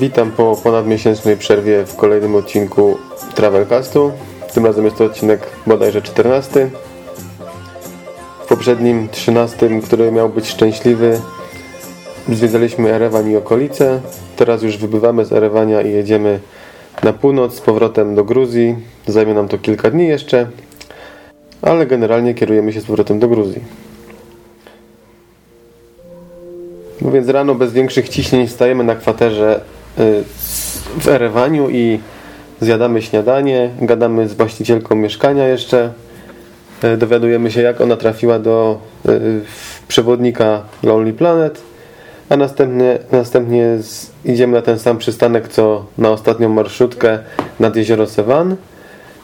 Witam po ponadmiesięcznej przerwie w kolejnym odcinku Travelcastu. Tym razem jest to odcinek bodajże 14. Poprzednim 13, który miał być szczęśliwy, zwiedzaliśmy Erewan i okolice. Teraz już wybywamy z Erewania i jedziemy na północ z powrotem do Gruzji. Zajmie nam to kilka dni jeszcze, ale generalnie kierujemy się z powrotem do Gruzji. No więc rano bez większych ciśnień stajemy na kwaterze y, w Erewaniu i zjadamy śniadanie, gadamy z właścicielką mieszkania jeszcze, dowiadujemy się jak ona trafiła do y, przewodnika Lonely Planet, a następnie, następnie z, idziemy na ten sam przystanek co na ostatnią marszutkę nad jezioro Sevan.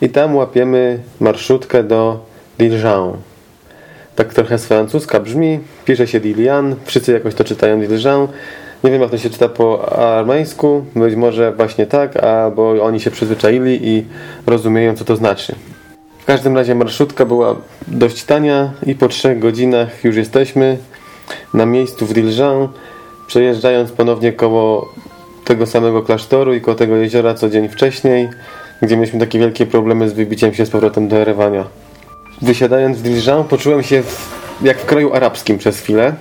I tam łapiemy marszutkę do Dijon tak trochę z francuska brzmi, pisze się Dilian, wszyscy jakoś to czytają Dilian. Nie wiem jak to się czyta po armeńsku, być może właśnie tak, albo oni się przyzwyczaili i rozumieją co to znaczy. Każdym razie marszutka była dość tania i po trzech godzinach już jesteśmy na miejscu w Dijon, przejeżdżając ponownie koło tego samego klasztoru i koło tego jeziora co dzień wcześniej, gdzie mieliśmy takie wielkie problemy z wybiciem się z powrotem do Erewania wysiadając w Dijon poczułem się w, jak w kraju arabskim przez chwilę.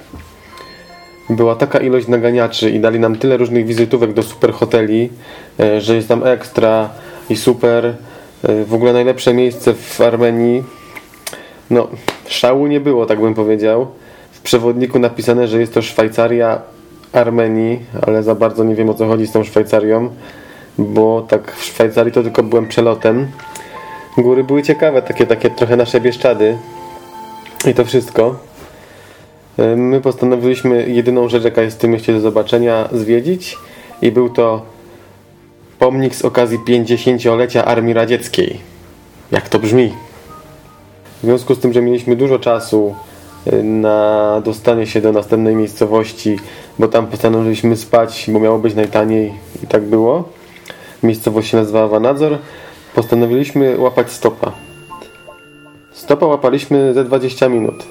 Była taka ilość naganiaczy i dali nam tyle różnych wizytówek do super hoteli, e, że jest tam ekstra i super. E, w ogóle najlepsze miejsce w Armenii. No, szału nie było, tak bym powiedział. W przewodniku napisane, że jest to Szwajcaria Armenii, ale za bardzo nie wiem o co chodzi z tą Szwajcarią, bo tak w Szwajcarii to tylko byłem przelotem. Góry były ciekawe, takie, takie trochę nasze Bieszczady. I to wszystko. E, my postanowiliśmy jedyną rzecz, jaka jest w tym mieście do zobaczenia, zwiedzić. I był to pomnik z okazji 50-lecia Armii Radzieckiej. Jak to brzmi? W związku z tym, że mieliśmy dużo czasu e, na dostanie się do następnej miejscowości, bo tam postanowiliśmy spać, bo miało być najtaniej i tak było. Miejscowość się nazywała Wanadzor postanowiliśmy łapać stopa. Stopa łapaliśmy ze 20 minut.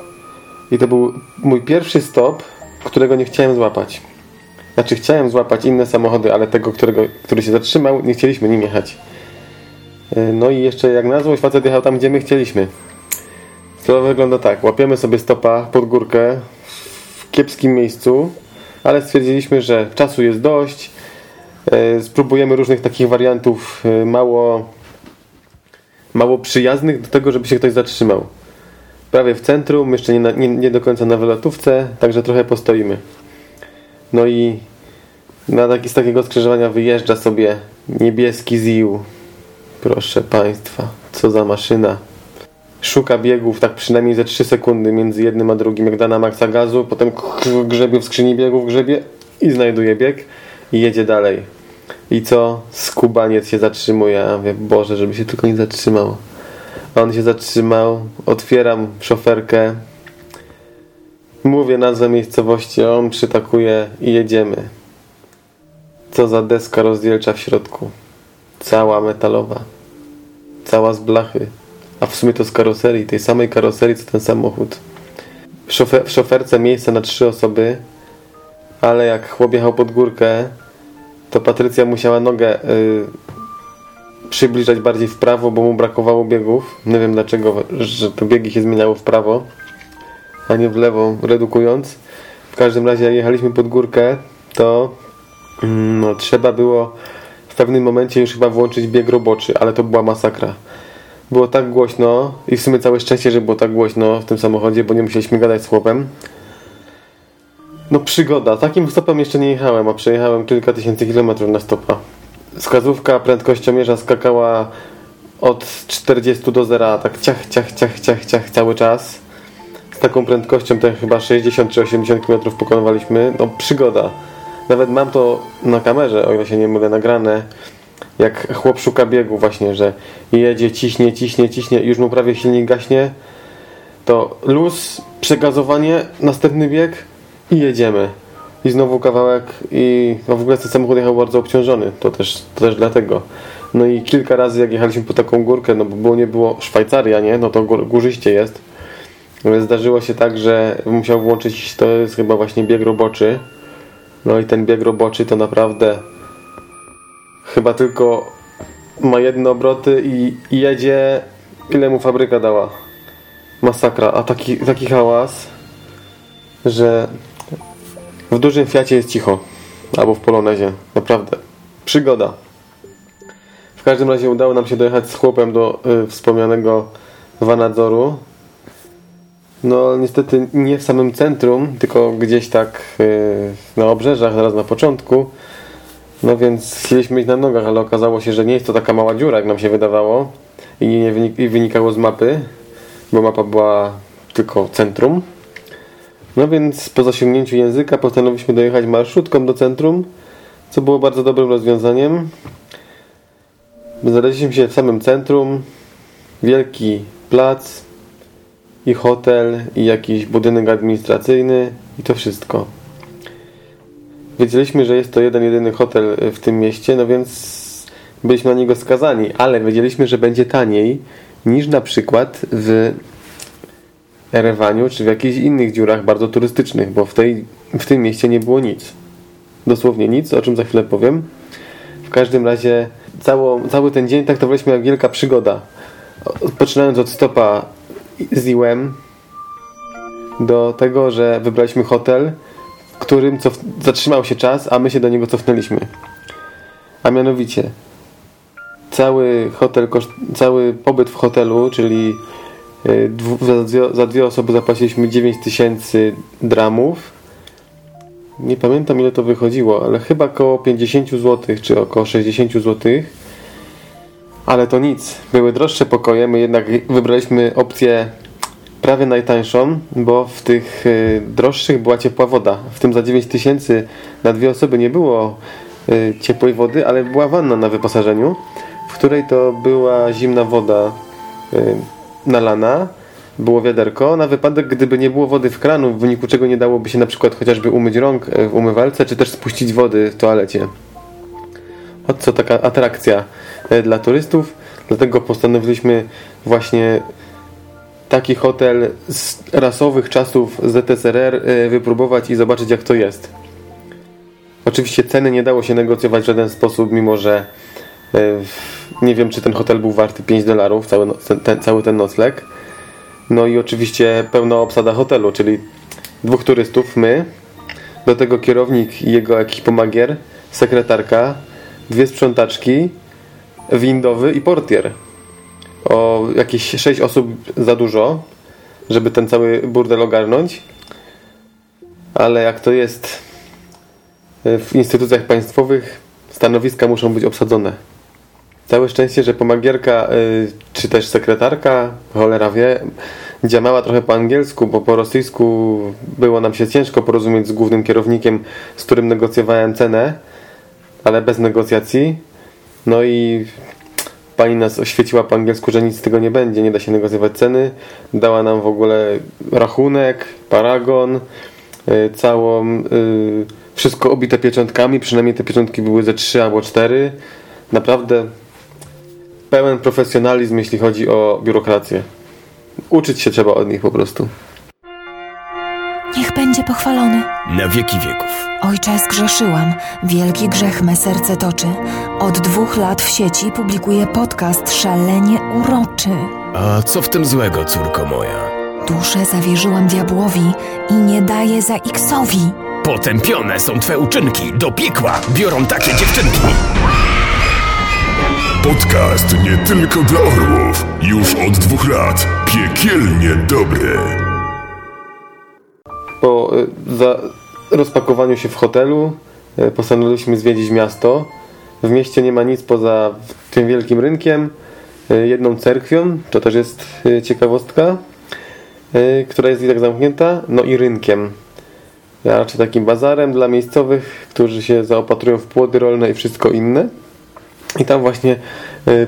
I to był mój pierwszy stop, którego nie chciałem złapać. Znaczy chciałem złapać inne samochody, ale tego, którego, który się zatrzymał, nie chcieliśmy nim jechać. E, no i jeszcze jak na złość facet jechał tam, gdzie my chcieliśmy. To wygląda tak. Łapiemy sobie stopa pod górkę w kiepskim miejscu, ale stwierdziliśmy, że czasu jest dość. E, spróbujemy różnych takich wariantów e, mało mało przyjaznych do tego, żeby się ktoś zatrzymał. Prawie w centrum, jeszcze nie, na, nie, nie do końca na wylotówce, także trochę postoimy. No i na taki, z takiego skrzyżowania wyjeżdża sobie niebieski ZIU. Proszę Państwa, co za maszyna. Szuka biegów tak przynajmniej ze 3 sekundy między jednym a drugim, jak da na maksa gazu, potem grzebie w skrzyni biegów, grzebie i znajduje bieg i jedzie dalej. I co? Skubaniec się zatrzymuje. Ja mówię, Boże, żeby się tylko nie zatrzymał. A on się zatrzymał. Otwieram szoferkę. Mówię nazwę miejscowości, on przytakuje i jedziemy. Co za deska rozdzielcza w środku. Cała metalowa. Cała z blachy. A w sumie to z karoserii, tej samej karoserii co ten samochód. W, szofer w szoferce miejsce na trzy osoby, ale jak chłop jechał pod górkę, to Patrycja musiała nogę y, przybliżać bardziej w prawo, bo mu brakowało biegów. Nie wiem dlaczego, że to biegi się zmieniały w prawo, a nie w lewo, redukując. W każdym razie jak jechaliśmy pod górkę, to mm, no, trzeba było w pewnym momencie już chyba włączyć bieg roboczy, ale to była masakra. Było tak głośno i w sumie całe szczęście, że było tak głośno w tym samochodzie, bo nie musieliśmy gadać z chłopem. No przygoda. Takim stopem jeszcze nie jechałem, a przejechałem kilka tysięcy kilometrów na stopa. Wskazówka prędkościomierza skakała od 40 do 0, tak ciach, ciach, ciach, ciach, ciach cały czas. Z taką prędkością to chyba 60 czy 80 km pokonywaliśmy. No przygoda. Nawet mam to na kamerze, o ile się nie mylę, nagrane. Jak chłop szuka biegu właśnie, że jedzie, ciśnie, ciśnie, ciśnie, już mu prawie silnik gaśnie. To luz, przegazowanie, następny bieg i jedziemy. I znowu kawałek i no w ogóle ten samochód jechał bardzo obciążony, to też, to też dlatego. No i kilka razy jak jechaliśmy po taką górkę, no bo nie było Szwajcaria, nie? No to gór, górzyście jest. No zdarzyło się tak, że musiał włączyć, to jest chyba właśnie bieg roboczy. No i ten bieg roboczy to naprawdę chyba tylko ma jedne obroty i, i jedzie ile mu fabryka dała. Masakra, a taki, taki hałas, że w dużym Fiacie jest cicho. Albo w Polonezie. Naprawdę. Przygoda. W każdym razie udało nam się dojechać z chłopem do y, wspomnianego Wanadzoru. No niestety nie w samym centrum, tylko gdzieś tak y, na obrzeżach, zaraz na początku. No więc chcieliśmy iść na nogach, ale okazało się, że nie jest to taka mała dziura, jak nam się wydawało. I nie wynik i wynikało z mapy, bo mapa była tylko centrum. No więc po zasięgnięciu języka postanowiliśmy dojechać marszutką do centrum, co było bardzo dobrym rozwiązaniem. Znaleźliśmy się w samym centrum, wielki plac i hotel i jakiś budynek administracyjny i to wszystko. Wiedzieliśmy, że jest to jeden, jedyny hotel w tym mieście, no więc byliśmy na niego skazani, ale wiedzieliśmy, że będzie taniej niż na przykład w Erewaniu czy w jakichś innych dziurach bardzo turystycznych, bo w, tej, w tym mieście nie było nic. Dosłownie nic, o czym za chwilę powiem. W każdym razie cało, cały ten dzień traktowaliśmy jak wielka przygoda. Poczynając od stopa z Iłem do tego, że wybraliśmy hotel, w którym cof- zatrzymał się czas, a my się do niego cofnęliśmy. A mianowicie cały hotel, cały pobyt w hotelu, czyli y, za dwie, za dwie osoby zapłaciliśmy 9000 dramów. Nie pamiętam ile to wychodziło, ale chyba około 50 zł, czy około 60 zł. Ale to nic. Były droższe pokoje, my jednak wybraliśmy opcję prawie najtańszą, bo w tych y, droższych była ciepła woda. W tym za 9000 na dwie osoby nie było y, ciepłej wody, ale była wanna na wyposażeniu w której to była zimna woda y, nalana, było wiaderko, na wypadek gdyby nie było wody w kranu, w wyniku czego nie dałoby się na przykład chociażby umyć rąk w umywalce, czy też spuścić wody w toalecie. Od co taka atrakcja dla turystów, dlatego postanowiliśmy właśnie taki hotel z rasowych czasów ZSRR wypróbować i zobaczyć jak to jest. Oczywiście ceny nie dało się negocjować w żaden sposób, mimo że nie wiem, czy ten hotel był warty 5 dolarów, cały, no, ten, cały ten nocleg. No i oczywiście pełna obsada hotelu, czyli dwóch turystów, my, do tego kierownik i jego jakiś pomagier, sekretarka, dwie sprzątaczki, windowy i portier. O jakieś 6 osób za dużo, żeby ten cały burdel ogarnąć. Ale jak to jest w instytucjach państwowych, stanowiska muszą być obsadzone. Całe szczęście, że pomagierka, y, czy też sekretarka, cholera wie, działała trochę po angielsku, bo po rosyjsku było nam się ciężko porozumieć z głównym kierownikiem, z którym negocjowałem cenę, ale bez negocjacji. No i pani nas oświeciła po angielsku, że nic z tego nie będzie, nie da się negocjować ceny. Dała nam w ogóle rachunek, paragon, y, całą, y, wszystko obite pieczątkami, przynajmniej te pieczątki były ze trzy albo cztery. Naprawdę pełen profesjonalizm, jeśli chodzi o biurokrację. Uczyć się trzeba od nich po prostu. Niech będzie pochwalony. Na wieki wieków. Ojcze, zgrzeszyłam. Wielki grzech me serce toczy. Od dwóch lat w sieci publikuję podcast szalenie uroczy. A co w tym złego, córko moja? Duszę zawierzyłam diabłowi i nie daję za X-owi. Potępione są twe uczynki. Do piekła biorą takie dziewczynki. Podcast nie tylko dla orłów. Już od dwóch lat. Piekielnie dobry. Po y, rozpakowaniu się w hotelu y, postanowiliśmy zwiedzić miasto. W mieście nie ma nic poza tym wielkim rynkiem, y, jedną cerkwią, to też jest ciekawostka, która jest i tak zamknięta, no i rynkiem. Raczej takim bazarem dla miejscowych, którzy się zaopatrują w płody rolne i wszystko inne. I tam właśnie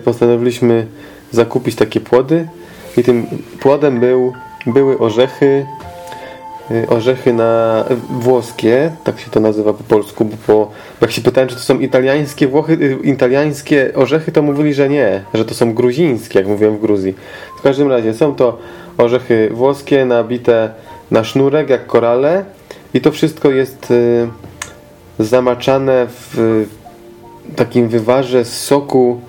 postanowiliśmy zakupić takie płody i tym płodem był, były orzechy orzechy na włoskie, tak się to nazywa po polsku, bo po, jak się pytałem, czy to są italiańskie Włochy, y, italiańskie orzechy, to mówili, że nie, że to są gruzińskie, jak mówiłem w Gruzji. W każdym razie są to orzechy włoskie nabite na sznurek, jak korale i to wszystko jest y, zamaczane w takim wywarze z soku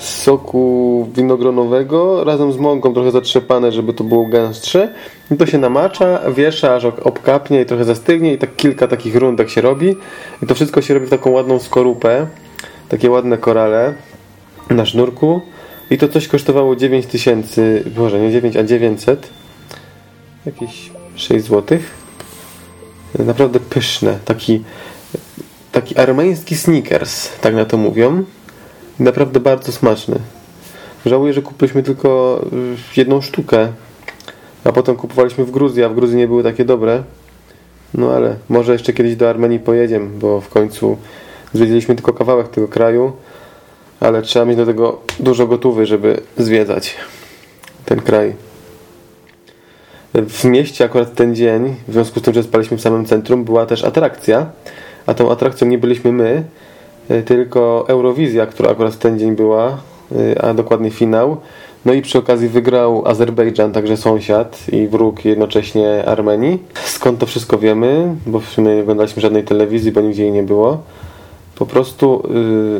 soku winogronowego razem z mąką trochę zatrzepane, żeby to było gęstsze. I to się namacza, wiesza, aż obkapnie i trochę zastygnie i tak kilka takich rundek się robi. I to wszystko się robi w taką ładną skorupę takie ładne korale na sznurku. I to coś kosztowało 9 tysięcy, może nie 9, a 900 jakieś 6 zł naprawdę pyszne. Taki taki armeński sneakers, tak na to mówią Naprawdę bardzo smaczny. Żałuję, że kupiliśmy tylko y, jedną sztukę, a potem kupowaliśmy w Gruzji, a w Gruzji nie były takie dobre. No ale może jeszcze kiedyś do Armenii pojedziemy, bo w końcu zwiedziliśmy tylko kawałek tego kraju, ale trzeba mieć do tego dużo gotowy, żeby zwiedzać ten kraj. W mieście akurat ten dzień, w związku z tym, że spaliśmy w samym centrum, była też atrakcja, a tą atrakcją nie byliśmy my, tylko Eurowizja, która akurat ten dzień była, e, a dokładnie finał. No i przy okazji wygrał Azerbejdżan, także sąsiad i wróg jednocześnie Armenii. Skąd to wszystko wiemy? Bo w sumie nie oglądaliśmy żadnej telewizji, bo nigdzie jej nie było. Po prostu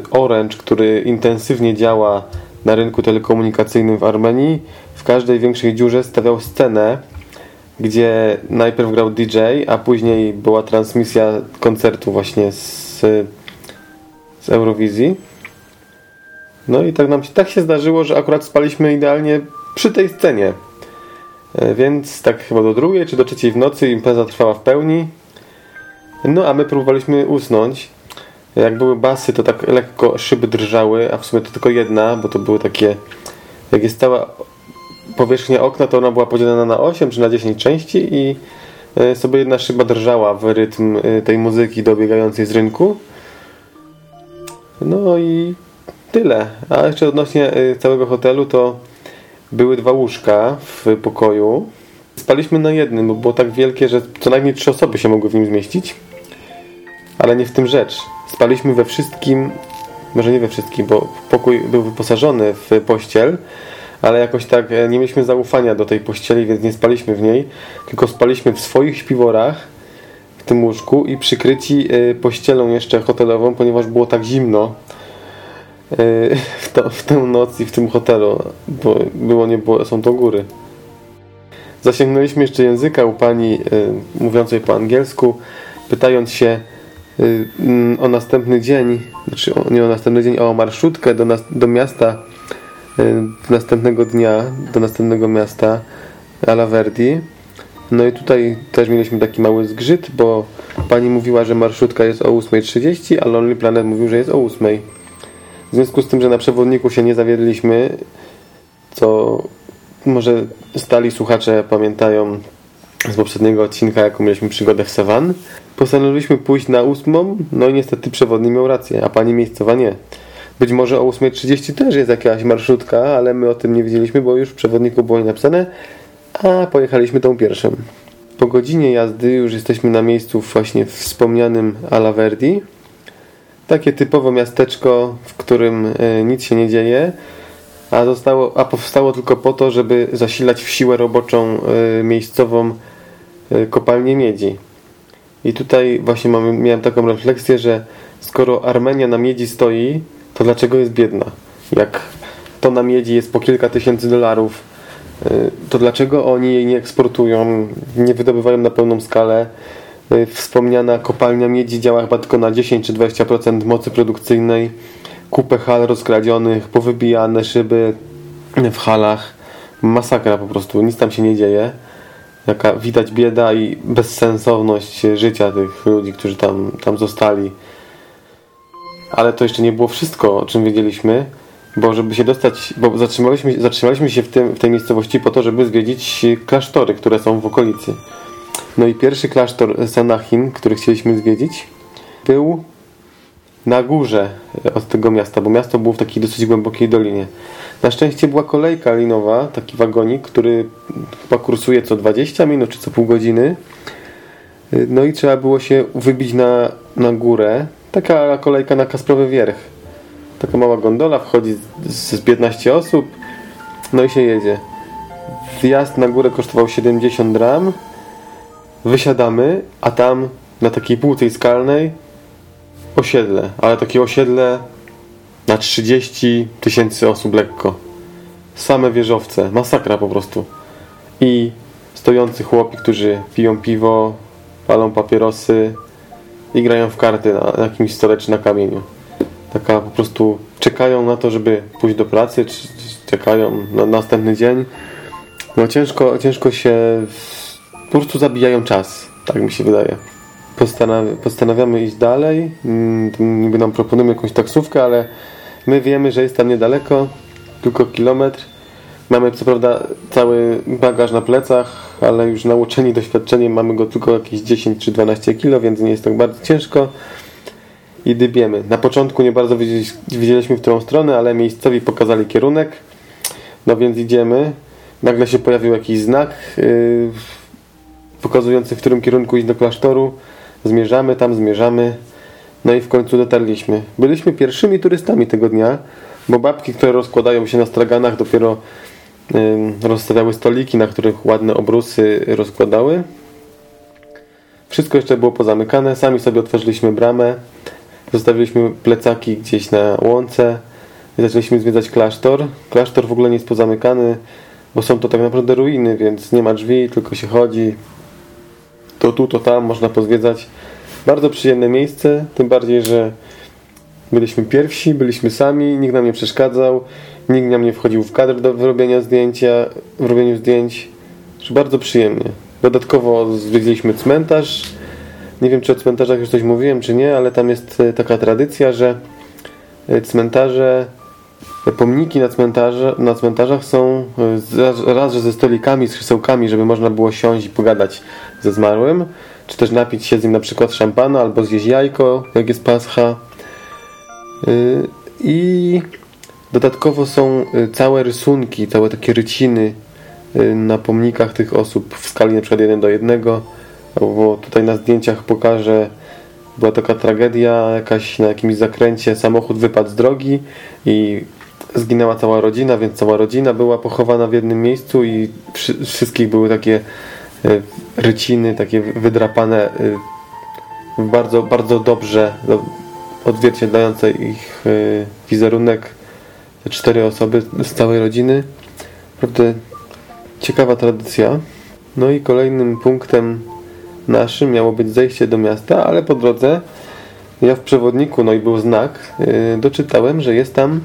y, Orange, który intensywnie działa na rynku telekomunikacyjnym w Armenii, w każdej większej dziurze stawiał scenę, gdzie najpierw grał DJ, a później była transmisja koncertu właśnie z z Eurowizji. No i tak nam się, tak się zdarzyło, że akurat spaliśmy idealnie przy tej scenie. E, więc tak chyba do drugiej czy do trzeciej w nocy impreza trwała w pełni. No a my próbowaliśmy usnąć. Jak były basy, to tak lekko szyby drżały, a w sumie to tylko jedna, bo to były takie... Jak jest cała powierzchnia okna, to ona była podzielona na 8 czy na 10 części i e, sobie jedna szyba drżała w rytm e, tej muzyki dobiegającej z rynku. No i tyle. A jeszcze odnośnie y, całego hotelu, to były dwa łóżka w pokoju. Spaliśmy na jednym, bo było tak wielkie, że co najmniej trzy osoby się mogły w nim zmieścić. Ale nie w tym rzecz. Spaliśmy we wszystkim, może nie we wszystkim, bo pokój był wyposażony w pościel, ale jakoś tak e, nie mieliśmy zaufania do tej pościeli, więc nie spaliśmy w niej, tylko spaliśmy w swoich śpiworach w tym łóżku i przykryci y, pościelą jeszcze hotelową, ponieważ było tak zimno y, w, to, w tę noc i w tym hotelu, bo było nie było, są to góry. Zasięgnęliśmy jeszcze języka u pani y, mówiącej po angielsku, pytając się mm, o następny dzień, znaczy nie o następny dzień, o marszutkę do, nas, do miasta następnego dnia, do następnego miasta Alaverdi. No i tutaj też mieliśmy taki mały zgrzyt, bo pani mówiła, że marszutka jest o 8.30, a Lonely Planet mówił, że jest o 8.00. W związku z tym, że na przewodniku się nie zawiedliśmy, co może stali słuchacze pamiętają z poprzedniego odcinka, jaką mieliśmy przygodę w Sevan, postanowiliśmy pójść na 8, no i niestety przewodnik miał rację, a pani miejscowa nie. Być może o 8.30 też jest jakaś marszutka, ale my o tym nie wiedzieliśmy, bo już w przewodniku było napisane, a pojechaliśmy tą pierwszą. Po godzinie jazdy już jesteśmy na miejscu właśnie wspomnianym Alaverdi. Takie typowe miasteczko, w którym e, nic się nie dzieje, a, zostało, a powstało tylko po to, żeby zasilać w siłę roboczą e, miejscową e, kopalnię miedzi. I tutaj właśnie mamy, miałem taką refleksję, że skoro Armenia na miedzi stoi, to dlaczego jest biedna? Jak to na miedzi jest po kilka tysięcy dolarów, to dlaczego oni jej nie eksportują, nie wydobywają na pełną skalę? Y, wspomniana kopalnia miedzi działa chyba tylko na 10 czy 20% mocy produkcyjnej. Kupę hal rozkradzionych, powybijane szyby w halach. Masakra po prostu, nic tam się nie dzieje. Jaka widać bieda i bezsensowność życia tych ludzi, którzy tam, tam zostali. Ale to jeszcze nie było wszystko, o czym wiedzieliśmy bo żeby się dostać, bo zatrzymaliśmy, zatrzymaliśmy się w, tym, w tej miejscowości po to, żeby zwiedzić klasztory, które są w okolicy. No i pierwszy klasztor Sanachim, który chcieliśmy zwiedzić, był na górze od tego miasta, bo miasto było w takiej dosyć głębokiej dolinie. Na szczęście była kolejka linowa, taki wagonik, który chyba kursuje co 20 minut czy co pół godziny. No i trzeba było się wybić na, na górę. Taka kolejka na Kasprowy Wierch. Taka mała gondola, wchodzi z, z 15 osób, no i się jedzie. Wjazd na górę kosztował 70 ram. Wysiadamy, a tam na takiej półce skalnej osiedle, ale takie osiedle na 30 tysięcy osób lekko. Same wieżowce, masakra po prostu. I stojący chłopi, którzy piją piwo, palą papierosy i grają w karty na, na jakimś stole czy na kamieniu. Taka po prostu czekają na to, żeby pójść do pracy, czy, czekają na następny dzień. No ciężko, ciężko się po prostu zabijają czas, tak mi się wydaje. Postanawi postanawiamy iść dalej. Mm, niby nam proponują jakąś taksówkę, ale my wiemy, że jest tam niedaleko, tylko kilometr. Mamy co prawda cały bagaż na plecach, ale już nauczeni doświadczeniem mamy go tylko jakieś 10 czy 12 kilo, więc nie jest tak bardzo ciężko. I dybiemy. Na początku nie bardzo wiedzieliśmy w którą stronę, ale miejscowi pokazali kierunek. No więc idziemy. Nagle się pojawił jakiś znak yy, pokazujący w którym kierunku iść do klasztoru. Zmierzamy tam, zmierzamy. No i w końcu dotarliśmy. Byliśmy pierwszymi turystami tego dnia, bo babki, które rozkładają się na straganach dopiero rozstawiały stoliki, na których ładne obrusy rozkładały. Wszystko jeszcze było pozamykane, sami sobie otworzyliśmy bramę, zostawiliśmy plecaki gdzieś na łące i zaczęliśmy zwiedzać klasztor. Klasztor w ogóle nie jest pozamykany, bo są to tak naprawdę ruiny, więc nie ma drzwi, tylko się chodzi. To tu, to tam można pozwiedzać. Bardzo przyjemne miejsce, tym bardziej, że byliśmy pierwsi, byliśmy sami, nikt nam nie przeszkadzał. Nikt nam nie wchodził w kadr do wyrobienia zdjęcia, w robieniu zdjęć. Bardzo przyjemnie. Dodatkowo zwiedziliśmy cmentarz. Nie wiem, czy o cmentarzach już coś mówiłem, czy nie, ale tam jest e, taka tradycja, że e, cmentarze, e, pomniki na, cmentarze, na cmentarzach są raz, że ze stolikami, z krzesełkami, żeby można było siąść i pogadać ze zmarłym, czy też napić się z nim na przykład szampana, albo zjeść jajko, jak jest pascha. I Dodatkowo są całe rysunki, całe takie ryciny na pomnikach tych osób w skali przykład 1 do 1, bo tutaj na zdjęciach pokażę była taka tragedia jakaś na jakimś zakręcie, samochód wypadł z drogi i zginęła cała rodzina, więc cała rodzina była pochowana w jednym miejscu i wszystkich były takie y, ryciny, takie wydrapane bardzo, bardzo dobrze odzwierciedlające ich wizerunek te cztery osoby z całej rodziny. Naprawdę ciekawa tradycja. No i kolejnym punktem naszym miało być zejście do miasta, ale po drodze ja w przewodniku, no i był znak, yy, doczytałem, że jest tam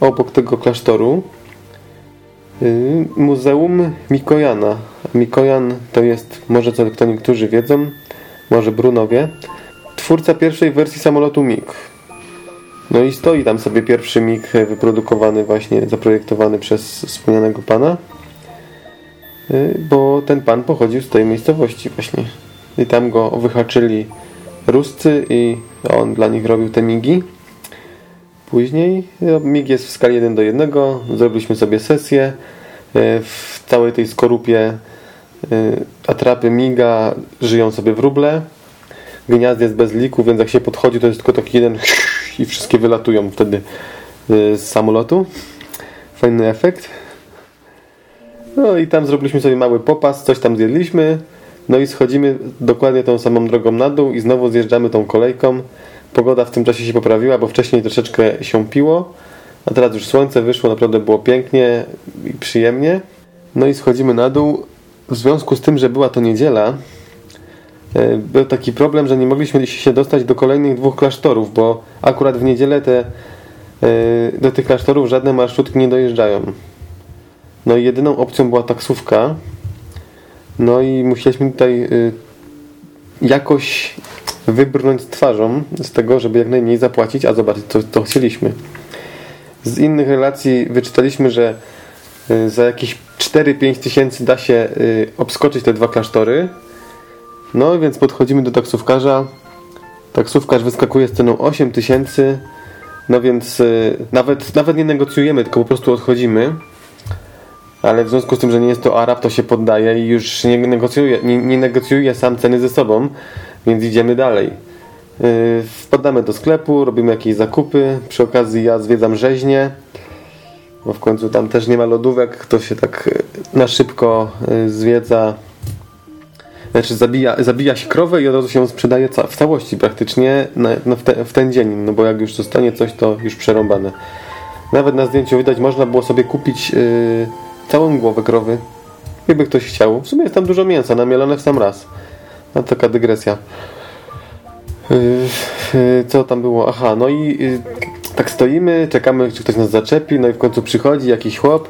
obok tego klasztoru yy, Muzeum Mikojana. Mikojan to jest, może co kto niektórzy wiedzą, może Brunowie, twórca pierwszej wersji samolotu MiG. No i stoi tam sobie pierwszy mig wyprodukowany właśnie, zaprojektowany przez wspomnianego pana, y, bo ten pan pochodził z tej miejscowości właśnie. I tam go wyhaczyli Ruscy i on dla nich robił te migi. Później no, mig jest w skali 1 do 1, zrobiliśmy sobie sesję y, w całej tej skorupie y, atrapy miga żyją sobie wróble. Gniazd jest bez liku, więc jak się podchodzi to jest tylko taki jeden i wszystkie wylatują wtedy y, z samolotu. Fajny efekt. No i tam zrobiliśmy sobie mały popas, coś tam zjedliśmy. No i schodzimy dokładnie tą samą drogą na dół i znowu zjeżdżamy tą kolejką. Pogoda w tym czasie się poprawiła, bo wcześniej troszeczkę się piło, a teraz już słońce wyszło, naprawdę było pięknie i przyjemnie. No i schodzimy na dół. W związku z tym, że była to niedziela, E, był taki problem, że nie mogliśmy się dostać do kolejnych dwóch klasztorów, bo akurat w niedzielę te, e, do tych klasztorów żadne marszrutki nie dojeżdżają. No i jedyną opcją była taksówka. No i musieliśmy tutaj e, jakoś wybrnąć twarzą z tego, żeby jak najmniej zapłacić, a zobaczyć co, co chcieliśmy. Z innych relacji wyczytaliśmy, że za jakieś 4-5 tysięcy da się obskoczyć te dwa klasztory, no więc podchodzimy do taksówkarza. Taksówkarz wyskakuje z ceną 8 tysięcy No więc y, nawet, nawet nie negocjujemy, tylko po prostu odchodzimy. Ale w związku z tym, że nie jest to Arab, to się poddaje i już nie negocjuje, nie, nie negocjuje sam ceny ze sobą, więc idziemy dalej. Yy, wpadamy do sklepu, robimy jakieś zakupy. Przy okazji ja zwiedzam rzeźnię, bo w końcu tam też nie ma lodówek. To się tak y, na szybko y, zwiedza. Znaczy zabija, zabija się krowę i od razu się sprzedaje ca w całości praktycznie na, na w, te, w, ten dzień, no bo jak już zostanie coś, to już przerąbane. Nawet na zdjęciu widać, można było sobie kupić yy, całą głowę krowy, jakby ktoś chciał. W sumie jest tam dużo mięsa, namielone w sam raz. No taka dygresja. Yy, co tam było? Aha, no i yy, tak stoimy, czekamy, czy ktoś nas zaczepi, no i w końcu przychodzi jakiś chłop,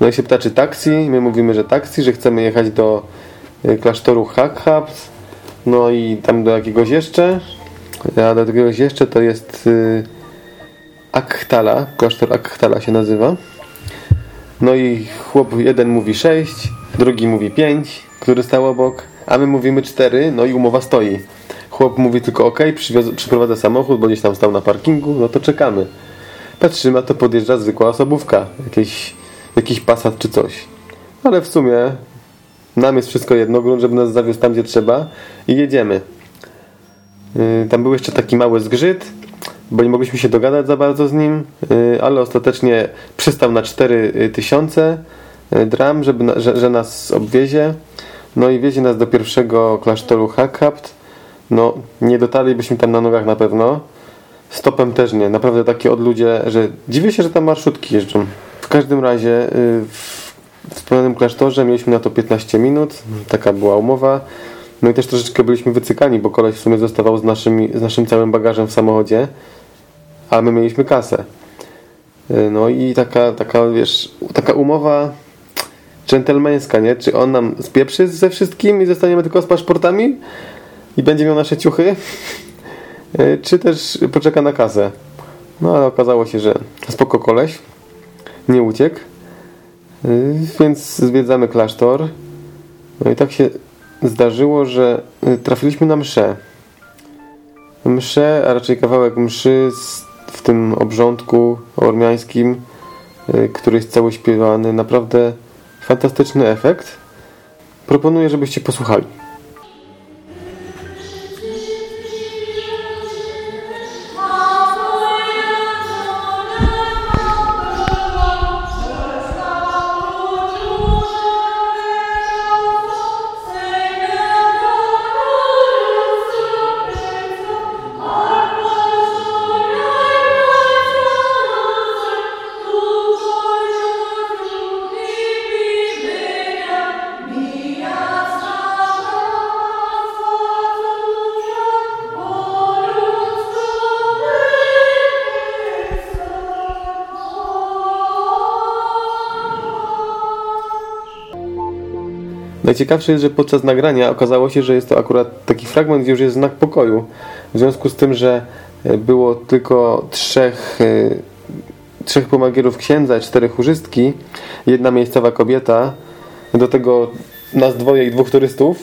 no i się pyta, czy taksi, my mówimy, że taksi, że chcemy jechać do yy, klasztoru Hakhabs, no i tam do jakiegoś jeszcze, a do jakiegoś jeszcze to jest Akhtala, klasztor Akhtala się nazywa. No i chłop jeden mówi 6, drugi mówi 5, który stał obok, a my mówimy 4, no i umowa stoi. Chłop mówi tylko ok, przyprowadza samochód, bo gdzieś tam stał na parkingu, no to czekamy. Patrzymy, a to podjeżdża zwykła osobówka, jakiś, jakiś Passat czy coś. Ale w sumie nam jest wszystko jedno, grunt, żeby nas zawiózł tam, gdzie trzeba i jedziemy. Yy, tam był jeszcze taki mały zgrzyt, bo nie mogliśmy się dogadać za bardzo z nim, yy, ale ostatecznie przystał na 4000 yy, dram, żeby, że, że nas obwiezie. No i wiezie nas do pierwszego klasztoru Hakhabt, no nie dotarlibyśmy tam na nogach na pewno. Stopem też nie. Naprawdę takie odludzie, że dziwię się, że tam marszutki jeżdżą. W każdym razie y, w wspomnianym klasztorze mieliśmy na to 15 minut. Taka była umowa. No i też troszeczkę byliśmy wycykani, bo koleś w sumie zostawał z, naszymi, z naszym całym bagażem w samochodzie, a my mieliśmy kasę. Y, no i taka, taka wiesz, taka umowa dżentelmeńska, nie? Czy on nam spieprzy ze wszystkim i zostaniemy tylko z paszportami? i będzie miał nasze ciuchy, e, czy też poczeka na kasę. No ale okazało się, że spoko koleś, nie uciekł, e, więc zwiedzamy klasztor. No i tak się zdarzyło, że trafiliśmy na mszę. Mszę, a raczej kawałek mszy w tym obrządku ormiańskim, który jest cały śpiewany. Naprawdę fantastyczny efekt. Proponuję, żebyście posłuchali. Najciekawsze jest, że podczas nagrania okazało się, że jest to akurat taki fragment, gdzie już jest znak pokoju. W związku z tym, że e, było tylko trzech, e, trzech pomagierów księdza, czterech chórzystki, jedna miejscowa kobieta, do tego nas dwoje i dwóch turystów,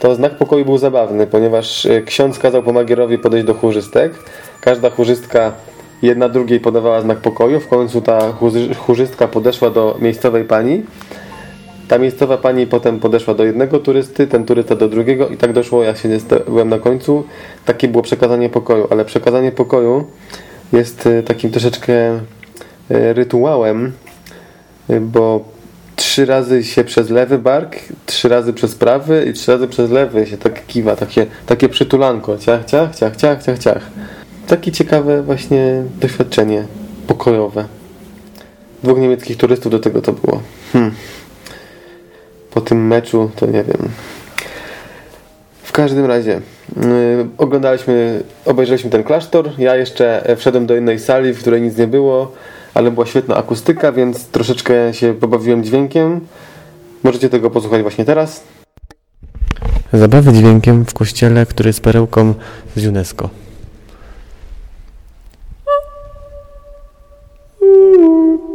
to znak pokoju był zabawny, ponieważ e, ksiądz kazał pomagierowi podejść do chórzystek. Każda chórzystka jedna drugiej podawała znak pokoju. W końcu ta chórzystka podeszła do miejscowej pani ta miejscowa pani potem podeszła do jednego turysty, ten turysta do drugiego i tak doszło, jak się byłem na końcu. Takie było przekazanie pokoju, ale przekazanie pokoju jest e, takim troszeczkę e, rytuałem, e, bo trzy razy się przez lewy bark, trzy razy przez prawy i trzy razy przez lewy się tak kiwa, takie, takie przytulanko, ciach, ciach, ciach, ciach, ciach, ciach. Takie ciekawe właśnie doświadczenie pokojowe. Dwóch niemieckich turystów do tego to było. Hmm po tym meczu, to nie wiem. W każdym razie yy, oglądaliśmy, obejrzeliśmy ten klasztor. Ja jeszcze wszedłem do innej sali, w której nic nie było, ale była świetna akustyka, więc troszeczkę się pobawiłem dźwiękiem. Możecie tego posłuchać właśnie teraz. Zabawy dźwiękiem w kościele, który jest perełką z UNESCO. Mm-hmm.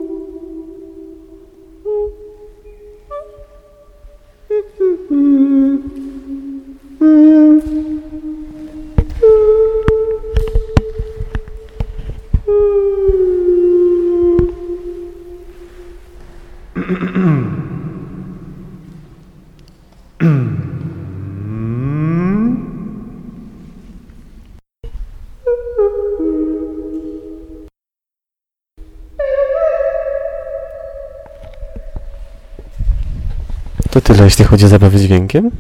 Tyle, jeśli chodzi o zabawę dźwiękiem.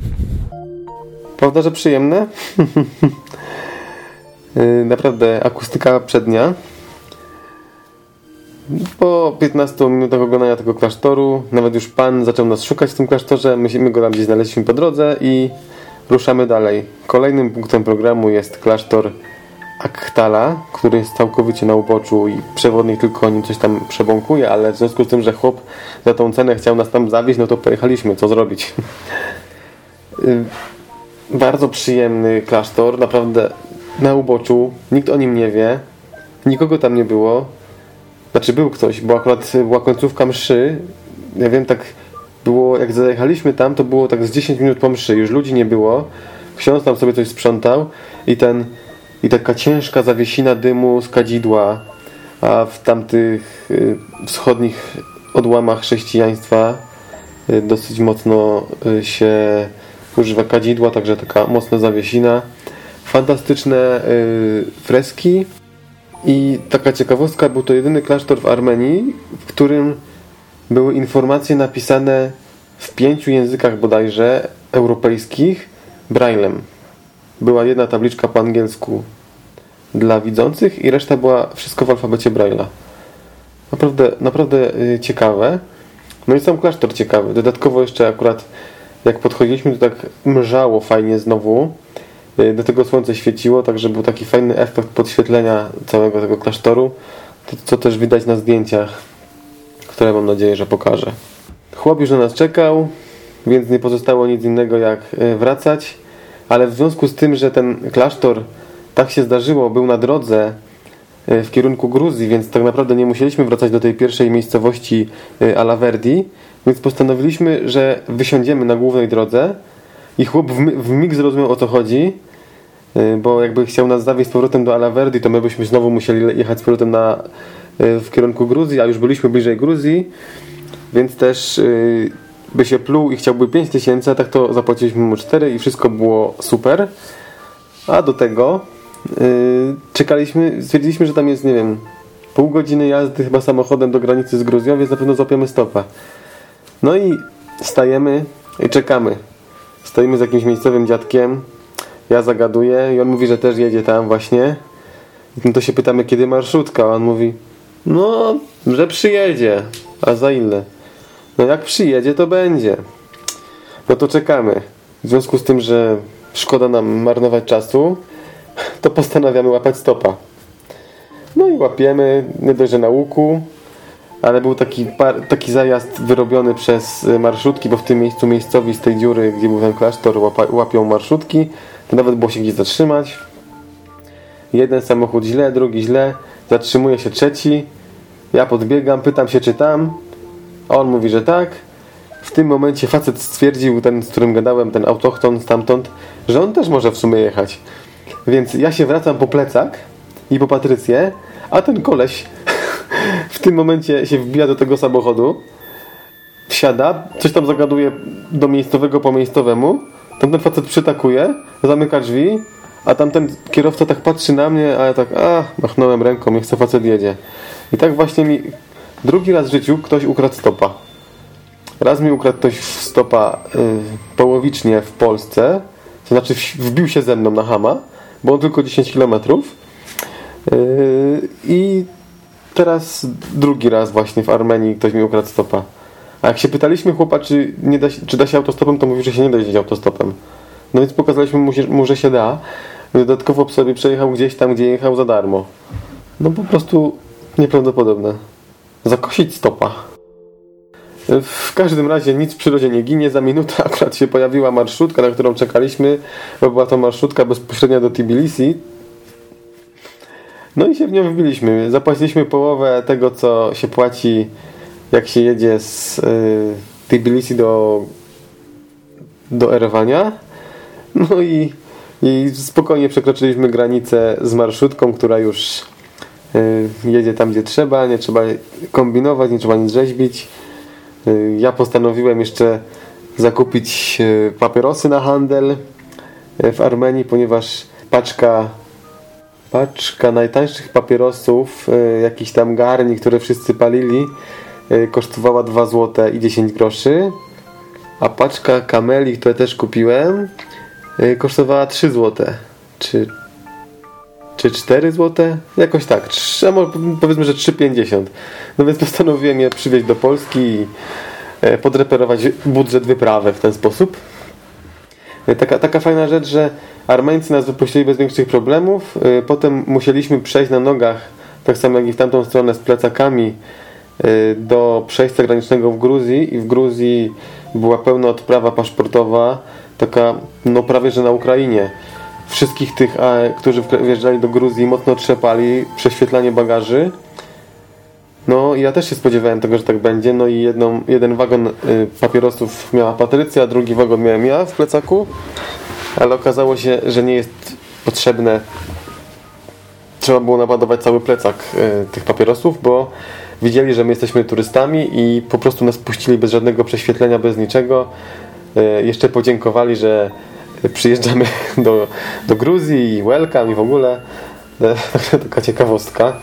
Prawda, że przyjemne? Y, naprawdę akustyka przednia. Po 15 minutach oglądania tego klasztoru, nawet już pan zaczął nas szukać w tym klasztorze, my go tam gdzieś znaleźliśmy po drodze i ruszamy dalej. Kolejnym punktem programu jest klasztor Aktala, który jest całkowicie na uboczu i przewodnik tylko o nim coś tam przebąkuje, ale w związku z tym, że chłop za tą cenę chciał nas tam zawieźć, no to pojechaliśmy, co zrobić. Y, bardzo przyjemny klasztor, naprawdę na uboczu, nikt o nim nie wie, nikogo tam nie było, znaczy był ktoś, bo akurat była końcówka mszy, ja wiem tak było, jak zajechaliśmy tam, to było tak z 10 minut po mszy, już ludzi nie było, ksiądz tam sobie coś sprzątał i ten i taka ciężka zawiesina dymu z kadzidła, a w tamtych y, wschodnich odłamach chrześcijaństwa y, dosyć mocno y, się używa kadzidła, także taka mocna zawiesina. Fantastyczne freski i taka ciekawostka, był to jedyny klasztor w Armenii, w którym były informacje napisane w pięciu językach bodajże europejskich braillem. Była jedna tabliczka po angielsku dla widzących i reszta była wszystko w alfabecie Braille'a. Naprawdę, naprawdę y, ciekawe. No i sam klasztor ciekawy. Dodatkowo jeszcze akurat jak podchodziliśmy, to tak mrzało fajnie znowu. Y, do tego słońce świeciło, także był taki fajny efekt podświetlenia całego tego klasztoru, to, co też widać na zdjęciach, które mam nadzieję, że pokażę. Chłop już na nas czekał, więc nie pozostało nic innego jak y, wracać, ale w związku z tym, że ten klasztor tak się zdarzyło, był na drodze y, w kierunku Gruzji, więc tak naprawdę nie musieliśmy wracać do tej pierwszej miejscowości Alaverdi, więc postanowiliśmy, że wysiądziemy na głównej drodze i chłop w mig zrozumiał o co chodzi Y, bo jakby chciał nas zawieźć z powrotem do Alaverdi, to my byśmy znowu musieli jechać z powrotem na, w kierunku Gruzji, a już byliśmy bliżej Gruzji, więc też by się pluł i chciałby 5 tysięcy, a tak to zapłaciliśmy mu 4 i wszystko było super. A do tego czekaliśmy, stwierdziliśmy, że tam jest, nie wiem, pół godziny jazdy chyba samochodem do granicy z Gruzją, więc na pewno złapiemy stopa. No i stajemy i czekamy. Stoimy z jakimś miejscowym dziadkiem, ja zagaduję i on mówi, że też jedzie tam właśnie. I to się pytamy, kiedy marszutka. A on mówi, no, że przyjedzie. A za ile? No jak przyjedzie, to będzie. No to czekamy. W związku z tym, że szkoda nam marnować czasu, to postanawiamy łapać stopa. No i łapiemy, nie dość, że na łuku, ale był taki, taki zajazd wyrobiony przez marszutki, bo w tym miejscu miejscowi z tej dziury, gdzie był ten klasztor, łapią marszutki to nawet było się gdzieś zatrzymać. Jeden samochód źle, drugi źle, zatrzymuje się trzeci. Ja podbiegam, pytam się czy tam. A on mówi, że tak. W tym momencie facet stwierdził, ten z którym gadałem, ten autochton stamtąd, że on też może w sumie jechać. Więc ja się wracam po plecak i po Patrycję, a ten koleś w tym momencie się wbija do tego samochodu, wsiada, coś tam zagaduje do miejscowego po miejscowemu, tamten facet przytakuje, zamyka drzwi, a tamten kierowca tak patrzy na mnie, a ja tak, a, machnąłem ręką, niech co facet jedzie. I tak właśnie mi drugi raz w życiu ktoś ukradł stopa. Raz mi ukradł ktoś stopa y, połowicznie w Polsce, to znaczy wbił się ze mną na Hama, bo on tylko 10 km. Yy, I teraz drugi raz właśnie w Armenii ktoś mi ukradł stopa. A jak się pytaliśmy chłopa, czy, nie da, czy da się autostopem, to mówił, że się nie da jeździć autostopem. No więc pokazaliśmy mu, mu, że się da. Dodatkowo sobie przejechał gdzieś tam, gdzie jechał za darmo. No po prostu nieprawdopodobne. Zakosić stopa. W każdym razie nic w przyrodzie nie ginie. Za minutę akurat się pojawiła marszutka, na którą czekaliśmy, bo była to marszutka bezpośrednia do Tbilisi. No i się w nią wbiliśmy. Zapłaciliśmy połowę tego, co się płaci jak się jedzie z y, Tbilisi do, do Erewania. No i, i spokojnie przekroczyliśmy granicę z marszutką, która już jedzie tam, gdzie trzeba. Nie trzeba kombinować, nie trzeba nic rzeźbić. Y, ja postanowiłem jeszcze zakupić y, papierosy na handel y, w Armenii, ponieważ paczka paczka najtańszych papierosów, y, jakiś tam garni, które wszyscy palili, Y, kosztowała 2 zł i 10 groszy A paczka kameli, które też kupiłem, y, kosztowała 3 zł. Czy, czy 4 zł? Jakoś tak. Trz- a może powiedzmy, że 3,50. No więc postanowiłem je przywieźć do Polski i e, podreperować budżet wyprawy w ten sposób. E, Taka, taka fajna rzecz, że Armeńcy nas wypuścili bez większych problemów. E, Potem musieliśmy przejść na nogach, tak samo jak i w tamtą stronę z plecakami do przejścia granicznego w Gruzji i w Gruzji była pełna odprawa paszportowa, taka no prawie że na Ukrainie. Wszystkich tych, a, którzy wjeżdżali do Gruzji mocno trzepali, prześwietlanie bagaży. No ja też się spodziewałem tego, że tak będzie. No i jedną, jeden wagon y, papierosów miała Patrycja, drugi wagon miałem ja w plecaku. Ale okazało się, że nie jest potrzebne. Trzeba było naładować cały plecak y, tych papierosów, bo widzieli, że my jesteśmy turystami i po prostu nas puścili bez żadnego prześwietlenia, bez niczego. Jeszcze podziękowali, że przyjeżdżamy do, do Gruzji i welcome i w ogóle. Taka ciekawostka.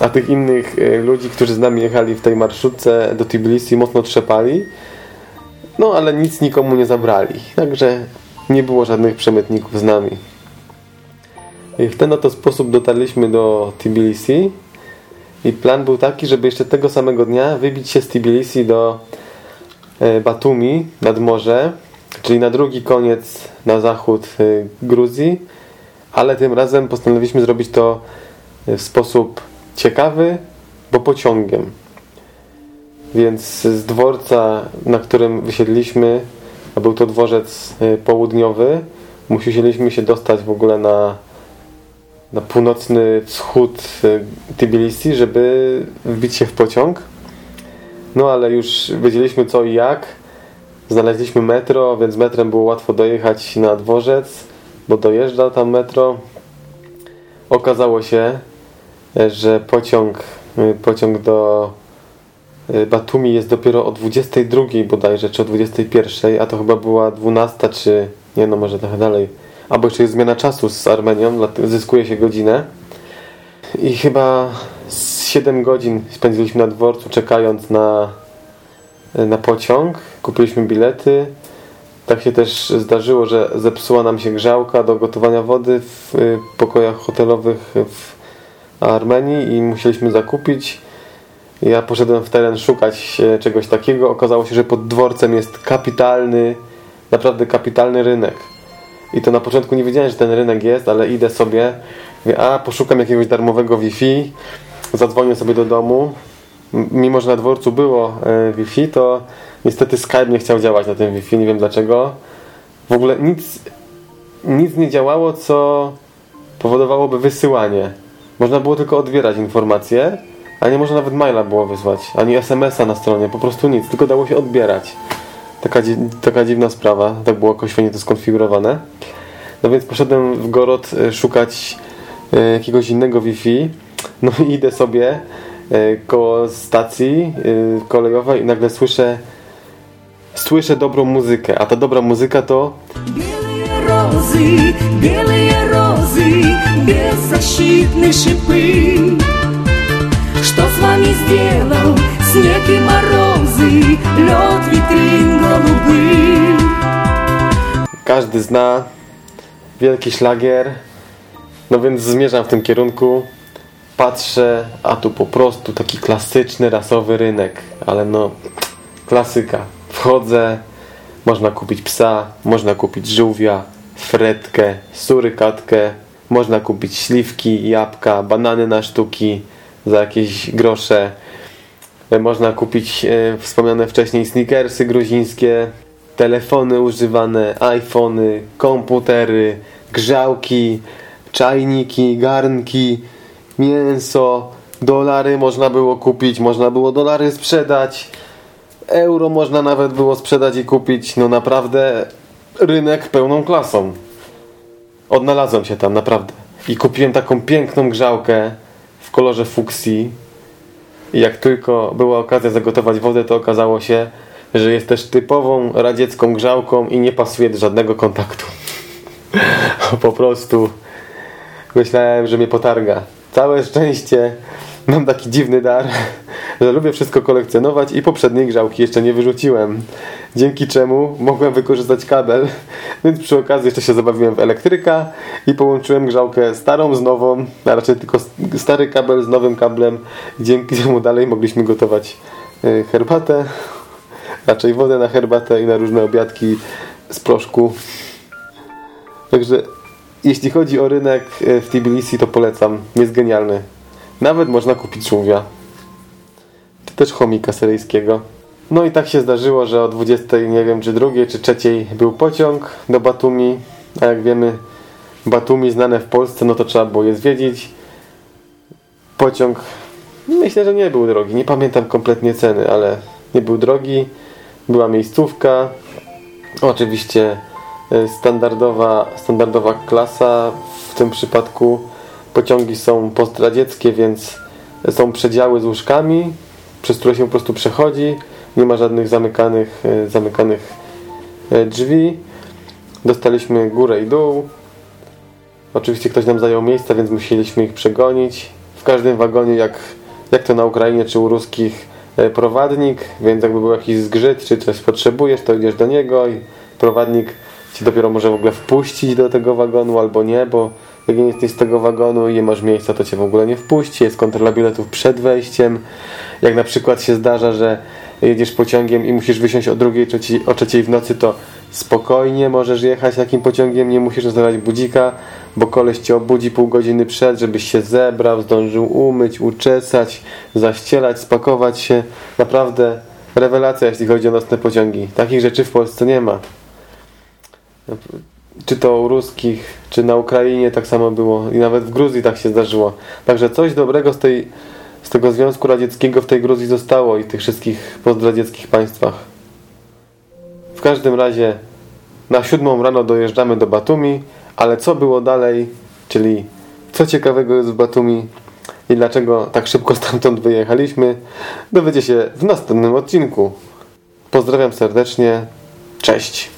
A tych innych y, ludzi, którzy z nami jechali w tej marszutce do Tbilisi mocno trzepali. No ale nic nikomu nie zabrali. Także nie było żadnych przemytników z nami. I w ten oto sposób dotarliśmy do Tbilisi. I plan był taki, żeby jeszcze tego samego dnia wybić się z Tbilisi do e, Batumi nad morze, czyli na drugi koniec na zachód e, Gruzji, ale tym razem postanowiliśmy zrobić to e, w sposób ciekawy, bo pociągiem. Więc z dworca, na którym wysiedliśmy, a był to dworzec e, południowy, musieliśmy się dostać w ogóle na, na północny wschód Tbilisi, żeby wbić się w pociąg. No ale już wiedzieliśmy co i jak. Znaleźliśmy metro, więc metrem było łatwo dojechać na dworzec, bo dojeżdża tam metro. Okazało się, że pociąg, e, pociąg do e, Batumi jest dopiero o 22 bodajże, czy o 21, a to chyba była 12, czy nie no, może trochę dalej. Albo jeszcze jest zmiana czasu z Armenią, zyskuje się godzinę. I chyba z 7 godzin spędziliśmy na dworcu czekając na, na pociąg. Kupiliśmy bilety. Tak się też zdarzyło, że zepsuła nam się grzałka do gotowania wody w y, pokojach hotelowych w Armenii i musieliśmy zakupić. Ja poszedłem w teren szukać e, czegoś takiego. Okazało się, że pod dworcem jest kapitalny, naprawdę kapitalny rynek. I to na początku nie wiedziałem, że ten rynek jest, ale idę sobie, mówię, a poszukam jakiegoś darmowego Wi-Fi, zadzwonię sobie do domu. Mimo, że na dworcu było e, Wi-Fi, to niestety Skype nie chciał działać na tym Wi-Fi, nie wiem dlaczego. W ogóle nic, nic nie działało, co powodowałoby wysyłanie. Można było tylko odbierać informacje, a nie można nawet maila było wysłać, ani SMS-a na stronie, po prostu nic, tylko dało się odbierać. Taka, taka dziwna sprawa, tak było fajnie to skonfigurowane. No więc poszedłem w Gorod e, szukać e, jakiegoś innego Wi-Fi. No i idę sobie e, koło stacji kolejowej i nagle słyszę słyszę dobrą muzykę, a ta dobra muzyka to Белые розы, белые розы, беззащитные шипы. Что с вами сделал снег и морозы, лед витрин голубых? każdy zna, wielki szlagier, no więc zmierzam w tym kierunku, patrzę, a tu po prostu taki klasyczny, rasowy rynek, ale no, klasyka. Wchodzę, można kupić psa, można kupić żółwia, fretkę, surykatkę, można kupić śliwki, jabłka, banany na sztuki za jakieś grosze. E, Można kupić e, wspomniane wcześniej sneakersy gruzińskie, telefony używane, iPhony, komputery, grzałki, czajniki, garnki, mięso, dolary można było kupić, można było dolary sprzedać, euro można nawet było sprzedać i kupić. No naprawdę rynek pełną klasą. Odnalazłem się tam, naprawdę. I kupiłem taką piękną grzałkę w kolorze fuksji. I jak tylko była okazja zagotować wodę, to okazało się, że jest też typową radziecką grzałką i nie pasuje do żadnego kontaktu. po prostu myślałem, że mnie potarga. Całe szczęście mam taki dziwny dar, że lubię wszystko kolekcjonować i poprzedniej grzałki jeszcze nie wyrzuciłem. dzięki czemu mogłem wykorzystać kabel, więc przy okazji jeszcze się zabawiłem w elektryka i połączyłem grzałkę starą z nową, a raczej tylko stary kabel z nowym kablem, dzięki czemu dalej mogliśmy gotować y, herbatę, raczej wodę na herbatę i na różne obiadki z proszku. Także jeśli chodzi o rynek y, w Tbilisi, to polecam. Jest genialny. Nawet można kupić żółwia. Czy też chomika syryjskiego. No i tak się zdarzyło, że o 20, nie wiem czy drugiej, czy trzeciej był pociąg do Batumi. A jak wiemy, Batumi znane w Polsce, no to trzeba było je zwiedzić. Pociąg myślę, że nie był drogi. Nie pamiętam kompletnie ceny, ale nie był drogi. Była miejscówka. Oczywiście e, standardowa, standardowa klasa. W tym przypadku pociągi są postradzieckie, więc są przedziały z łóżkami, przez które się po prostu przechodzi. Nie ma żadnych zamykanych, e, zamykanych e, drzwi. Dostaliśmy górę i dół. Oczywiście ktoś nam zajął miejsca, więc musieliśmy ich przegonić. W każdym wagonie, jak, jak to na Ukrainie czy u ruskich, e, prowadnik, więc jakby był jakiś zgrzyt, czy coś potrzebujesz, to idziesz do niego i prowadnik ci dopiero może w ogóle wpuścić do tego wagonu albo nie, bo jak nie jesteś z tego wagonu i nie masz miejsca, to cię w ogóle nie wpuści. Jest kontrola biletów przed wejściem. Jak na przykład się zdarza, że jedziesz pociągiem i musisz wysiąść o drugiej, trzeciej, o trzeciej w nocy, to spokojnie możesz jechać takim pociągiem, nie musisz zostawiać budzika, bo koleś cię obudzi pół godziny przed, żebyś się zebrał, zdążył umyć, uczesać, zaścielać, spakować się. Naprawdę rewelacja, jeśli chodzi o nocne pociągi. Takich rzeczy w Polsce nie ma. Czy to u ruskich, czy na Ukrainie tak samo było i nawet w Gruzji tak się zdarzyło. Także coś dobrego z, tej, z tego Związku Radzieckiego w tej Gruzji zostało i tych wszystkich postradzieckich państwach. W każdym razie na siódmą rano dojeżdżamy do Batumi, ale co było dalej, czyli co ciekawego jest w Batumi i dlaczego tak szybko stamtąd wyjechaliśmy, dowiecie się w następnym odcinku. Pozdrawiam serdecznie, cześć!